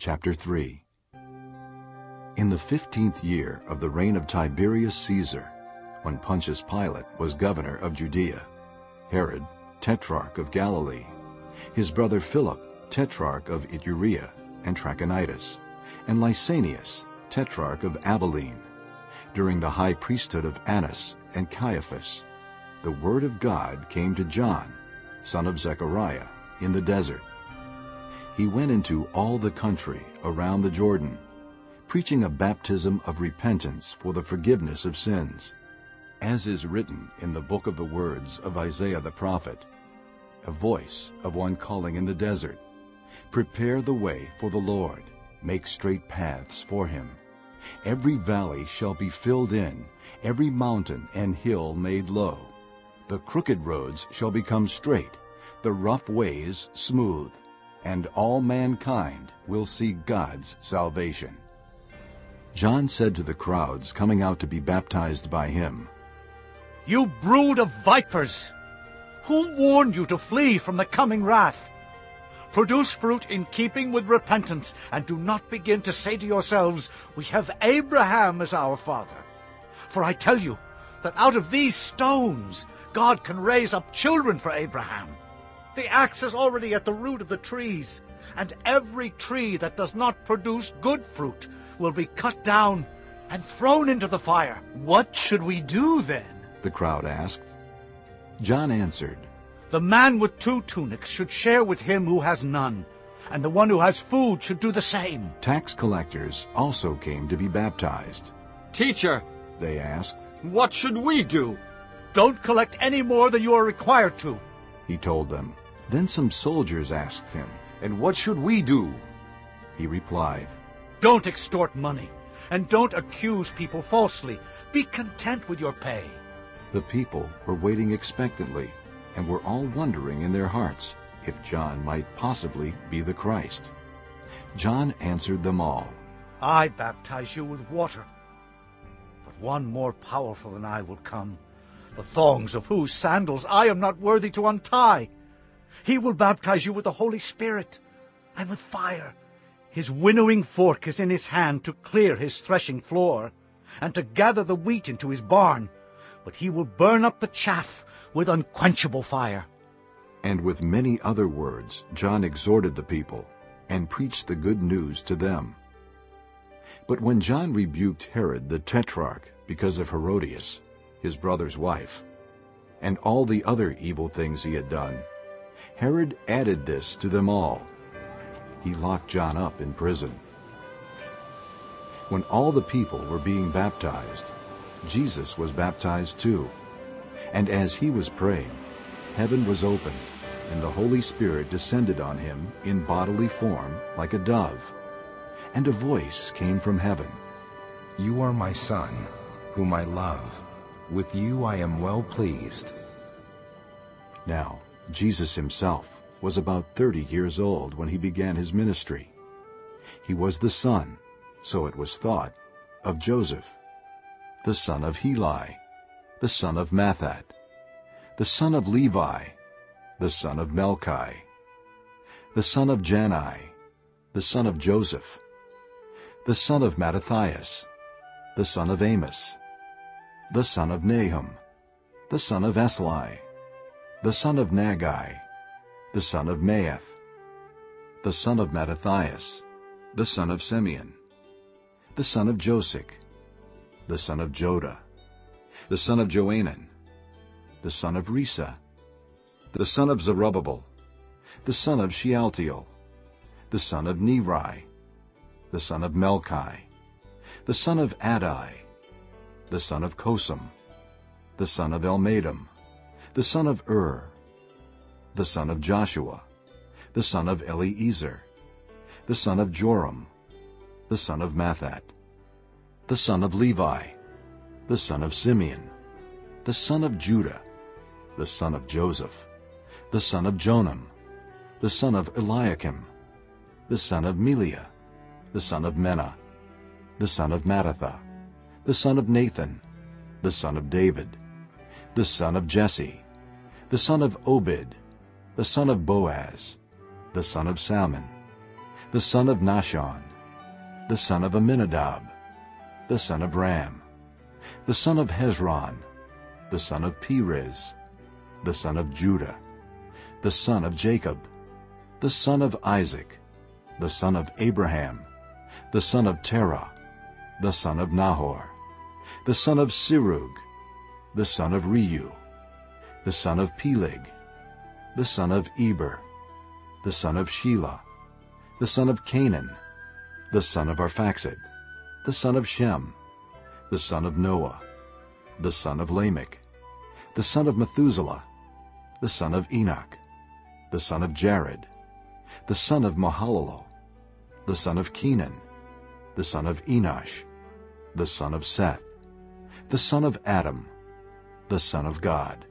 Chapter 3 In the fifteenth year of the reign of Tiberius Caesar, when Pontius Pilate was governor of Judea, Herod, tetrarch of Galilee, his brother Philip, tetrarch of Iturea and Traconitis, and Lysanias, tetrarch of Abilene, during the high priesthood of Annas and Caiaphas, the word of God came to John, son of Zechariah, in the desert. He went into all the country around the Jordan, preaching a baptism of repentance for the forgiveness of sins, as is written in the book of the words of Isaiah the prophet, a voice of one calling in the desert, Prepare the way for the Lord, make straight paths for him. Every valley shall be filled in, every mountain and hill made low. The crooked roads shall become straight, the rough ways smooth, and all mankind will see God's salvation. John said to the crowds coming out to be baptized by him, You brood of vipers! Who warned you to flee from the coming wrath? Produce fruit in keeping with repentance, and do not begin to say to yourselves, We have Abraham as our father. For I tell you that out of these stones God can raise up children for Abraham. The axe is already at the root of the trees, and every tree that does not produce good fruit will be cut down and thrown into the fire. What should we do then? The crowd asked. John answered, The man with two tunics should share with him who has none, and the one who has food should do the same. Tax collectors also came to be baptized. Teacher, they asked, What should we do? Don't collect any more than you are required to, he told them. Then some soldiers asked him, And what should we do? He replied, Don't extort money, and don't accuse people falsely. Be content with your pay. The people were waiting expectantly, and were all wondering in their hearts if John might possibly be the Christ. John answered them all, I baptize you with water, but one more powerful than I will come the thongs of whose sandals I am not worthy to untie. He will baptize you with the Holy Spirit and with fire. His winnowing fork is in his hand to clear his threshing floor and to gather the wheat into his barn, but he will burn up the chaff with unquenchable fire. And with many other words John exhorted the people and preached the good news to them. But when John rebuked Herod the Tetrarch because of Herodias, his brother's wife, and all the other evil things he had done. Herod added this to them all. He locked John up in prison. When all the people were being baptized, Jesus was baptized too. And as he was praying, heaven was opened, and the Holy Spirit descended on him in bodily form like a dove. And a voice came from heaven. You are my Son, whom I love. With you I am well pleased. Now, Jesus himself was about thirty years old when he began his ministry. He was the son, so it was thought, of Joseph, the son of Heli, the son of Matthat, the son of Levi, the son of Melki, the son of Jannai, the son of Joseph, the son of Mattathias, the son of Amos, the son of Nahum, the son of Esli, the son of Naggai, the son of Maath, the son of Mattathias, the son of Semein, the son of Josek, the son of Joda, the son of Joanan, the son of Rhesa, the son of Zerubbabel, the son of Shealtiel, the son of Neri, the son of Melki, the son of Addi, the son of Cosam, the son of Elmadam, the son of Ur, the son of Joshua, the son of Eliezer, the son of Jorim, the son of Matthat, the son of Levi, the son of Simeon, the son of Judah, the son of Joseph, the son of Jonam, the son of Eliakim, the son of Melea, the son of Menna, the son of Mattatha, the son of Nathan, the son of David, the son of Jesse, the son of Obed, the son of Boaz, the son of Salmon, the son of Nahshon, the son of Amminadab, the son of Ram, the son of Hezron, the son of Perez, the son of Judah, the son of Jacob, the son of Isaac, the son of Abraham, the son of Terah, the son of Nahor, the son of Serug, the son of Reu, the son of Peleg, the son of Eber, the son of Shelah, the son of Cainan, the son of Arphaxad, the son of Shem, the son of Noah, the son of Lamech, the son of Methuselah, the son of Enoch, the son of Jared, the son of Mahalalel, the son of Kenan, the son of Enosh, the son of Seth, the son of Adam, the son of God.